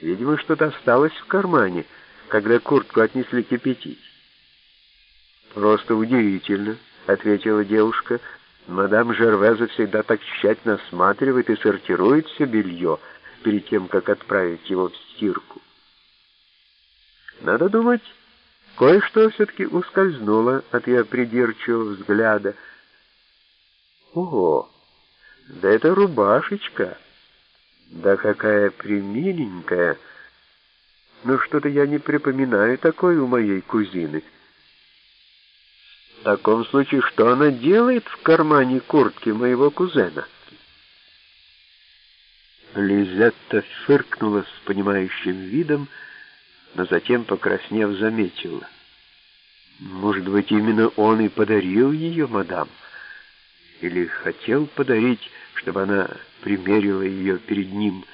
Видимо, что-то осталось в кармане, когда куртку отнесли кипятить. «Просто удивительно», — ответила девушка. «Мадам Жервеза всегда так тщательно осматривает и сортирует все белье перед тем, как отправить его в стирку». Надо думать, кое-что все-таки ускользнуло от ее придирчивого взгляда. «Ого! Да это рубашечка!» Да какая примиленькая! Но что-то я не припоминаю такой у моей кузины. В таком случае, что она делает в кармане куртки моего кузена? Лизетта фыркнула с понимающим видом, но затем, покраснев, заметила. Может быть, именно он и подарил ее, мадам? Или хотел подарить, чтобы она примерила ее перед ним,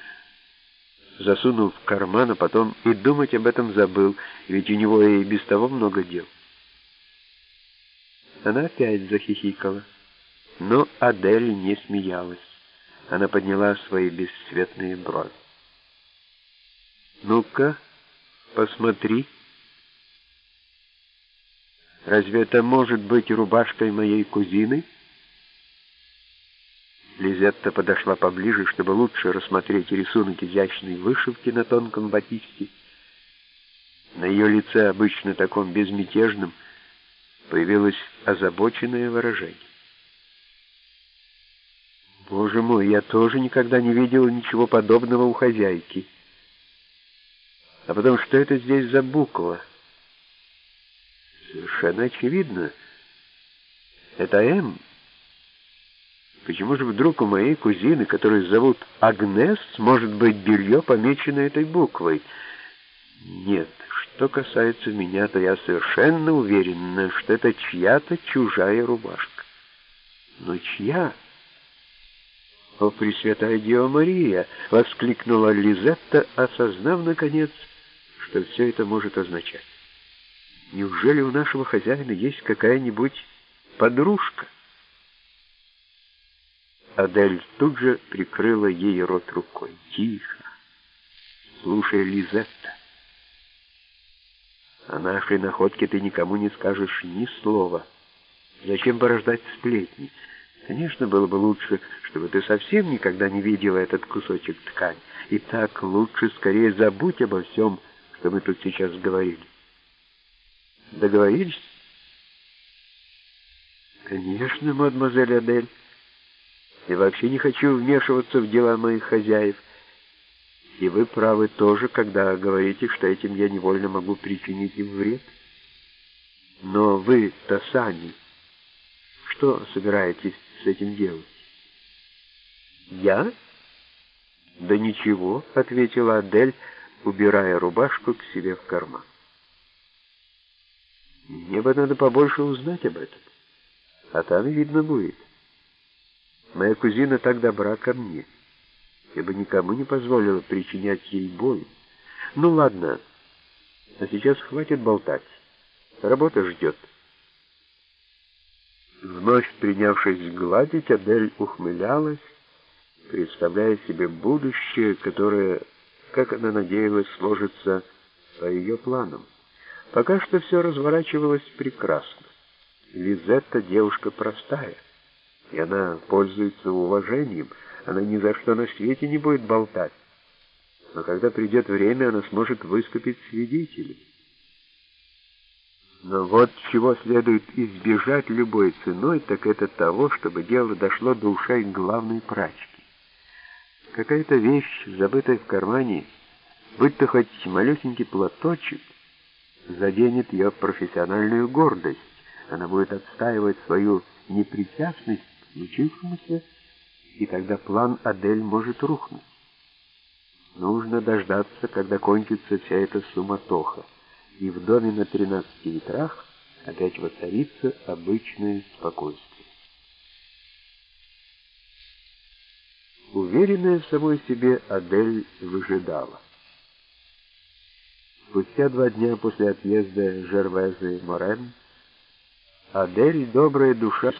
засунул в карман, а потом и думать об этом забыл, ведь у него и без того много дел. Она опять захихикала, но Адель не смеялась. Она подняла свои бесцветные брови. «Ну-ка, посмотри. Разве это может быть рубашкой моей кузины?» Лизетта подошла поближе, чтобы лучше рассмотреть рисунок изящной вышивки на тонком батисте. На ее лице, обычно таком безмятежном, появилось озабоченное выражение. «Боже мой, я тоже никогда не видел ничего подобного у хозяйки. А потом, что это здесь за буква?» «Совершенно очевидно. Это «М». Почему же вдруг у моей кузины, которую зовут Агнес, может быть белье, помечено этой буквой? Нет, что касается меня, то я совершенно уверена, что это чья-то чужая рубашка. Но чья? «О, Пресвятая Дева Мария!» — воскликнула Лизетта, осознав, наконец, что все это может означать. «Неужели у нашего хозяина есть какая-нибудь подружка?» Адель тут же прикрыла ей рот рукой. «Тихо! Слушай, Лизетта, о нашей находке ты никому не скажешь ни слова. Зачем порождать сплетни? Конечно, было бы лучше, чтобы ты совсем никогда не видела этот кусочек ткани. И так лучше скорее забудь обо всем, что мы тут сейчас говорили. Договорились? Конечно, мадемуазель Адель. Я вообще не хочу вмешиваться в дела моих хозяев. И вы правы тоже, когда говорите, что этим я невольно могу причинить им вред. Но вы, Тасани, что собираетесь с этим делать? Я? Да ничего, ответила Адель, убирая рубашку к себе в карман. Мне бы надо побольше узнать об этом, а там видно будет. Моя кузина так добра ко мне. Я бы никому не позволила причинять ей боль. Ну ладно, а сейчас хватит болтать. Работа ждет. Вновь принявшись гладить, Адель ухмылялась, представляя себе будущее, которое, как она надеялась, сложится по ее планам. Пока что все разворачивалось прекрасно. Лизетта девушка простая и она пользуется уважением. Она ни за что на свете не будет болтать. Но когда придет время, она сможет выступить свидетелем. Но вот чего следует избежать любой ценой, так это того, чтобы дело дошло до ушей главной прачки. Какая-то вещь, забытая в кармане, будь то хоть малюсенький платочек, заденет ее профессиональную гордость. Она будет отстаивать свою непричастность случившемуся, и тогда план Адель может рухнуть. Нужно дождаться, когда кончится вся эта суматоха, и в доме на тринадцати ветрах опять воцарится обычное спокойствие. Уверенная в самой себе, Адель выжидала. Спустя два дня после отъезда Жервезы Морен, Адель, добрая душа,